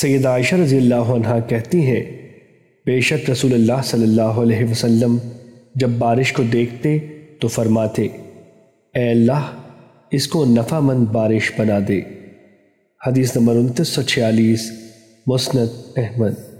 سید عائشہ رضی اللہ عنہ کہتی ہیں، بے شک رسول اللہ صلی اللہ علیہ وسلم جب بارش کو دیکھتے تو فرماتے، اے اللہ، اس کو نفع مند بارش بنا دے۔ حدیث نمبر انتیس سو چھیالیس، مسند احمد۔